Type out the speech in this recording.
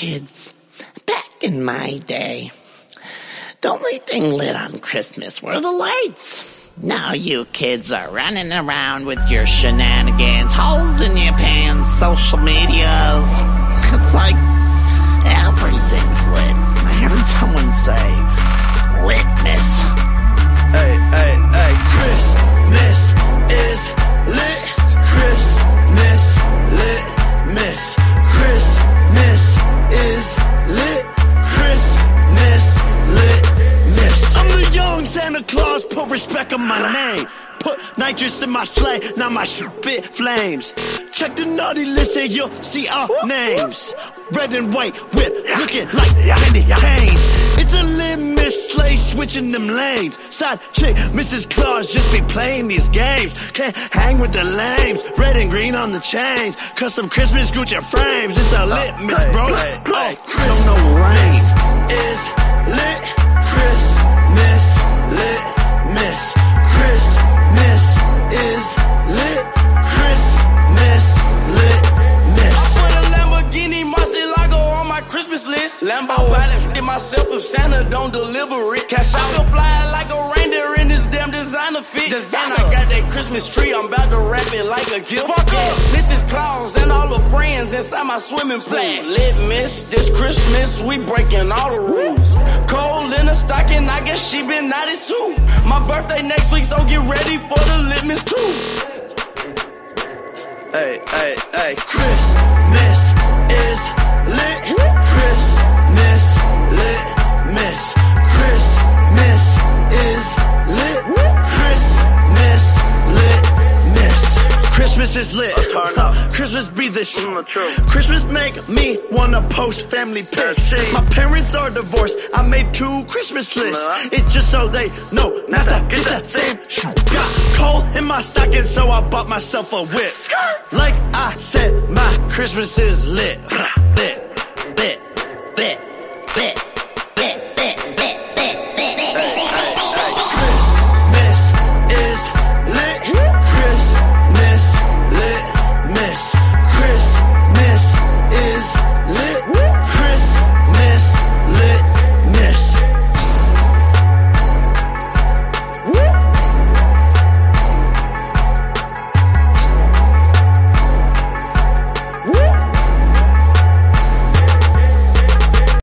kids, back in my day, the only thing lit on Christmas were the lights. Now you kids are running around with your shenanigans, holes in your pants, social medias. It's like Santa Claus, put respect on my name. Put nitrous in my sleigh, now my shit bit flames. Check the naughty list and you'll see our names. Red and white whip, looking like candy canes. It's a limit sleigh, switching them lanes. Side chick, Mrs. Claus just be playing these games. Can't hang with the lames. Red and green on the chains. Custom Christmas Gucci frames. It's a Litmas, bro. Oh, so no rain Lambo body it myself if Santa don't deliver it. Cash out can fly like a reindeer in this damn designer fit. Designer. And I got that Christmas tree, I'm about to wrap it like a gift. Yeah, Mrs. Claus and all the friends inside my swimming pool. Lit miss, this Christmas we breaking all the rules. Cold in a stocking, I guess she been naughty too. My birthday next week, so get ready for the Litmas too. Hey, hey, hey, Christmas Christmas is lit. Christmas be the shit. Christmas make me wanna post family pics. My parents are divorced. I made two Christmas lists. It's just so they know not to get the same shit. Got coal in my stocking, so I bought myself a whip. Like I said, my Christmas is lit. lit.